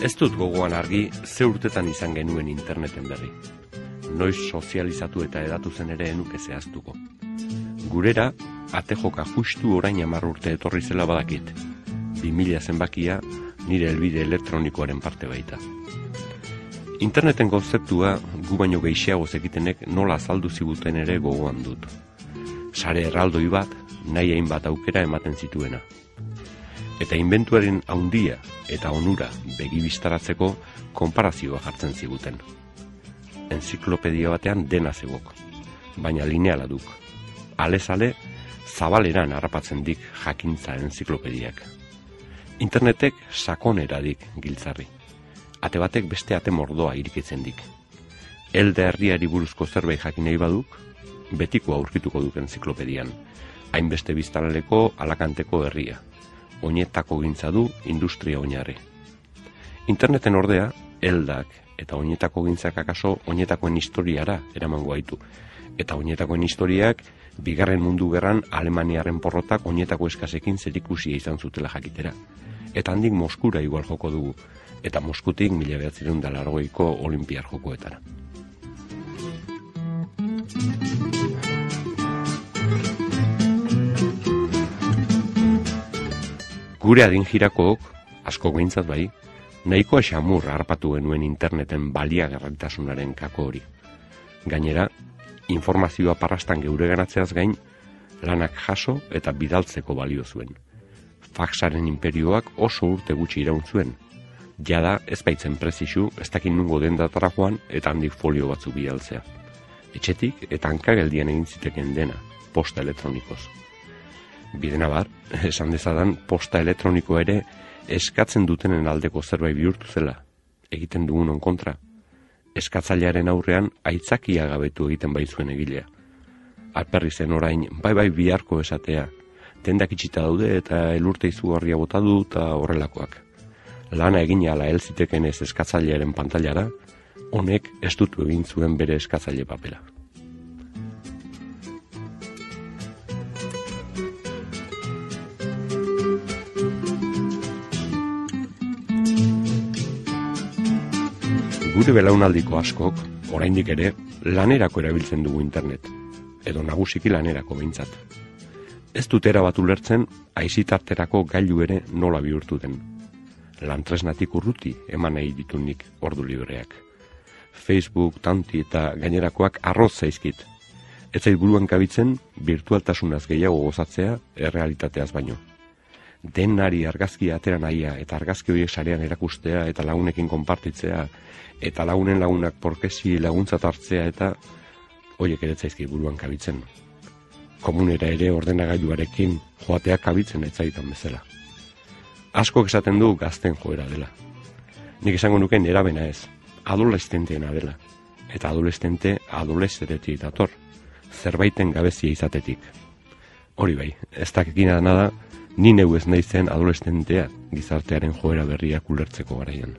Ez dut gogoan argi ze urtetan izan genuen interneten berri. Noiz sozializatu eta edatu zen ere enuke zehaztuko. Gurera, ate joka justu orain amar urte etorri zela badakit. 2000 zenbakia nire helbide elektronikoaren parte baita. Interneten konzeptua gu baino gehiago zekitenek nola azaldu ziguten ere gogoan dut. Sare erraldoi bat, nahi hainbat aukera ematen zituena. Eta inventuaren haundia eta onura begibistaratzeko konparazioa jartzen ziguten. Enziklopedia batean dena zegok, baina lineala duk. Ale-zale, zabaleran harrapatzen dik jakintza enziklopediak. Internetek sakonera dik giltzarri. Ate batek beste ate mordoa irikitzen dik. Elda herriari buruzko zerbait jakin nahi baduk, betiko aurkituko duk enziklopedian. Hainbeste biztanaleko alakanteko herria. Oinetako gintza du industria oinarri. Interneten ordea, eldak eta oinetako gintzak akaso oinetakoen historiara eramango gaitu. Eta oinetakoen historiak, bigarren mundu gerran Alemaniaren porrotak oinetako eskasekin zerikusia izan zutela jakitera eta handik Moskura igual joko dugu, eta Moskutik mila behatzerun dalargoiko olimpiar jokoetara. Gure adin jirakook, asko gintzat bai, nahikoa xamur harpatu genuen interneten balia garrantitasunaren kako hori. Gainera, informazioa parrastan geure ganatzeaz gain, lanak jaso eta bidaltzeko balio zuen faxaren imperioak oso urte gutxi iraun zuen. Jada ez baitzen prezisu, ez dakin nungo den joan eta handik folio batzu bidaltzea. Etxetik eta hankageldian egin ziteken dena, posta elektronikoz. Bidena bar, esan dezadan posta elektroniko ere eskatzen dutenen aldeko zerbait bihurtu zela, egiten dugun kontra. Eskatzailearen aurrean aitzakia gabetu egiten baizuen egilea. Alperri zen orain, bai bai biharko esatea, tendak itxita daude eta elurte izugarria bota du eta horrelakoak. Lana egin ala helziteken ez eskatzailearen pantailara, honek ez dutu egin zuen bere eskatzaile papela. Gure belaunaldiko askok, oraindik ere, lanerako erabiltzen dugu internet, edo nagusiki lanerako behintzat ez dut bat ulertzen aizitarterako gailu ere nola bihurtu den. Lantresnatik urruti eman nahi ditunik ordu libreak. Facebook, Tanti eta gainerakoak arroz zaizkit. Ez zait buruan kabitzen, virtualtasunaz gehiago gozatzea errealitateaz baino. Den nari argazki atera nahia eta argazki horiek sarean erakustea eta lagunekin konpartitzea eta lagunen lagunak porkesi laguntzat hartzea eta horiek ere zaizki buruan kabitzen komunera ere ordenagailuarekin joateak kabitzen etzaitan bezala. Asko esaten du gazten joera dela. Nik esango nuke erabena ez, adolescenteena dela. Eta adolescente adolescetetik dator, zerbaiten gabezia izatetik. Hori bai, ez dakikina nada, ni neu ez nahi zen adolescentea gizartearen joera berriak ulertzeko garaian.